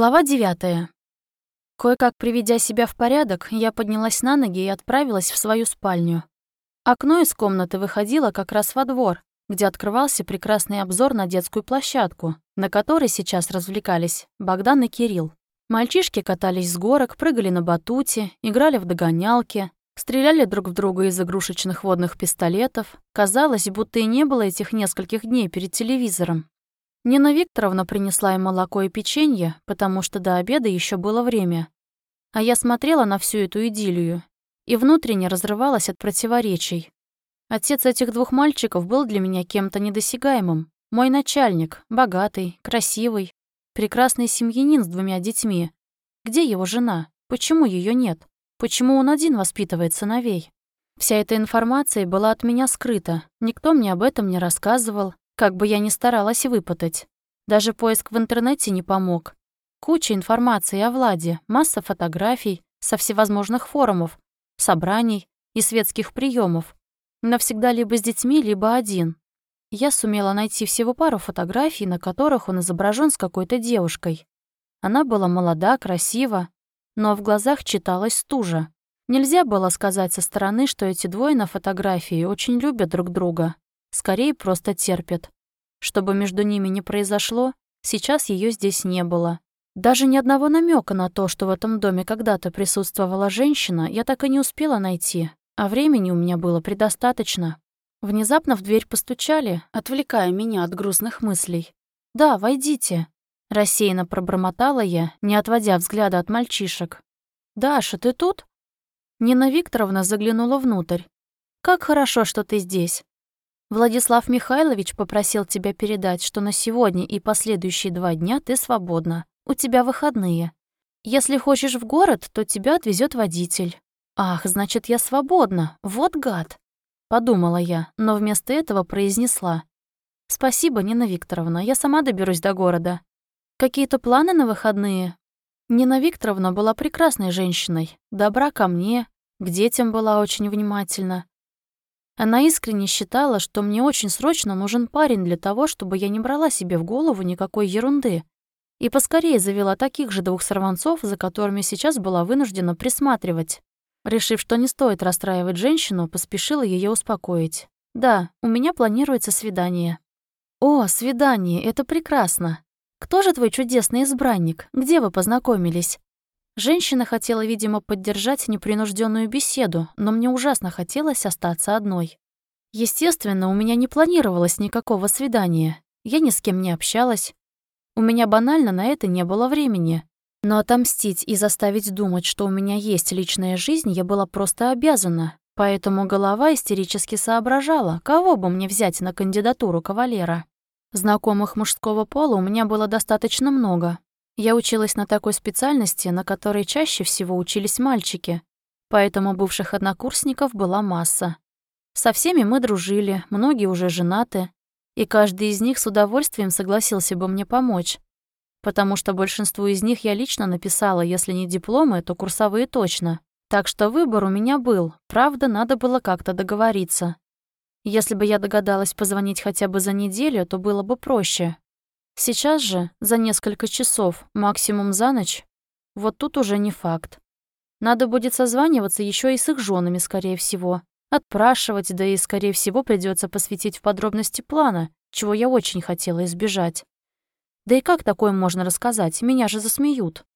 Глава девятая. Кое-как приведя себя в порядок, я поднялась на ноги и отправилась в свою спальню. Окно из комнаты выходило как раз во двор, где открывался прекрасный обзор на детскую площадку, на которой сейчас развлекались Богдан и Кирилл. Мальчишки катались с горок, прыгали на батуте, играли в догонялки, стреляли друг в друга из игрушечных водных пистолетов. Казалось, будто и не было этих нескольких дней перед телевизором. Нина Викторовна принесла им молоко и печенье, потому что до обеда еще было время. А я смотрела на всю эту идиллию и внутренне разрывалась от противоречий. Отец этих двух мальчиков был для меня кем-то недосягаемым. Мой начальник, богатый, красивый, прекрасный семьянин с двумя детьми. Где его жена? Почему ее нет? Почему он один воспитывает сыновей? Вся эта информация была от меня скрыта. Никто мне об этом не рассказывал, как бы я ни старалась выпытать. Даже поиск в интернете не помог. Куча информации о Владе, масса фотографий со всевозможных форумов, собраний и светских приемов. Навсегда либо с детьми, либо один. Я сумела найти всего пару фотографий, на которых он изображен с какой-то девушкой. Она была молода, красива, но в глазах читалась стужа. Нельзя было сказать со стороны, что эти двое на фотографии очень любят друг друга. Скорее, просто терпят. Чтобы между ними не произошло, сейчас ее здесь не было. Даже ни одного намека на то, что в этом доме когда-то присутствовала женщина, я так и не успела найти, а времени у меня было предостаточно. Внезапно в дверь постучали, отвлекая меня от грустных мыслей. «Да, войдите», — рассеянно пробормотала я, не отводя взгляда от мальчишек. «Даша, ты тут?» Нина Викторовна заглянула внутрь. «Как хорошо, что ты здесь. Владислав Михайлович попросил тебя передать, что на сегодня и последующие два дня ты свободна. У тебя выходные. Если хочешь в город, то тебя отвезет водитель. Ах, значит, я свободна. Вот гад. Подумала я, но вместо этого произнесла. Спасибо, Нина Викторовна, я сама доберусь до города. Какие-то планы на выходные? Нина Викторовна была прекрасной женщиной, добра ко мне, к детям была очень внимательна. Она искренне считала, что мне очень срочно нужен парень для того, чтобы я не брала себе в голову никакой ерунды. И поскорее завела таких же двух сорванцов, за которыми сейчас была вынуждена присматривать. Решив, что не стоит расстраивать женщину, поспешила ее успокоить. «Да, у меня планируется свидание». «О, свидание, это прекрасно. Кто же твой чудесный избранник? Где вы познакомились?» Женщина хотела, видимо, поддержать непринужденную беседу, но мне ужасно хотелось остаться одной. Естественно, у меня не планировалось никакого свидания. Я ни с кем не общалась. У меня банально на это не было времени. Но отомстить и заставить думать, что у меня есть личная жизнь, я была просто обязана. Поэтому голова истерически соображала, кого бы мне взять на кандидатуру кавалера. Знакомых мужского пола у меня было достаточно много, я училась на такой специальности, на которой чаще всего учились мальчики, поэтому бывших однокурсников была масса. Со всеми мы дружили, многие уже женаты, и каждый из них с удовольствием согласился бы мне помочь, потому что большинству из них я лично написала, если не дипломы, то курсовые точно. Так что выбор у меня был, правда, надо было как-то договориться. Если бы я догадалась позвонить хотя бы за неделю, то было бы проще, Сейчас же, за несколько часов, максимум за ночь, вот тут уже не факт. Надо будет созваниваться еще и с их женами, скорее всего. Отпрашивать, да и, скорее всего, придется посвятить в подробности плана, чего я очень хотела избежать. Да и как такое можно рассказать? Меня же засмеют.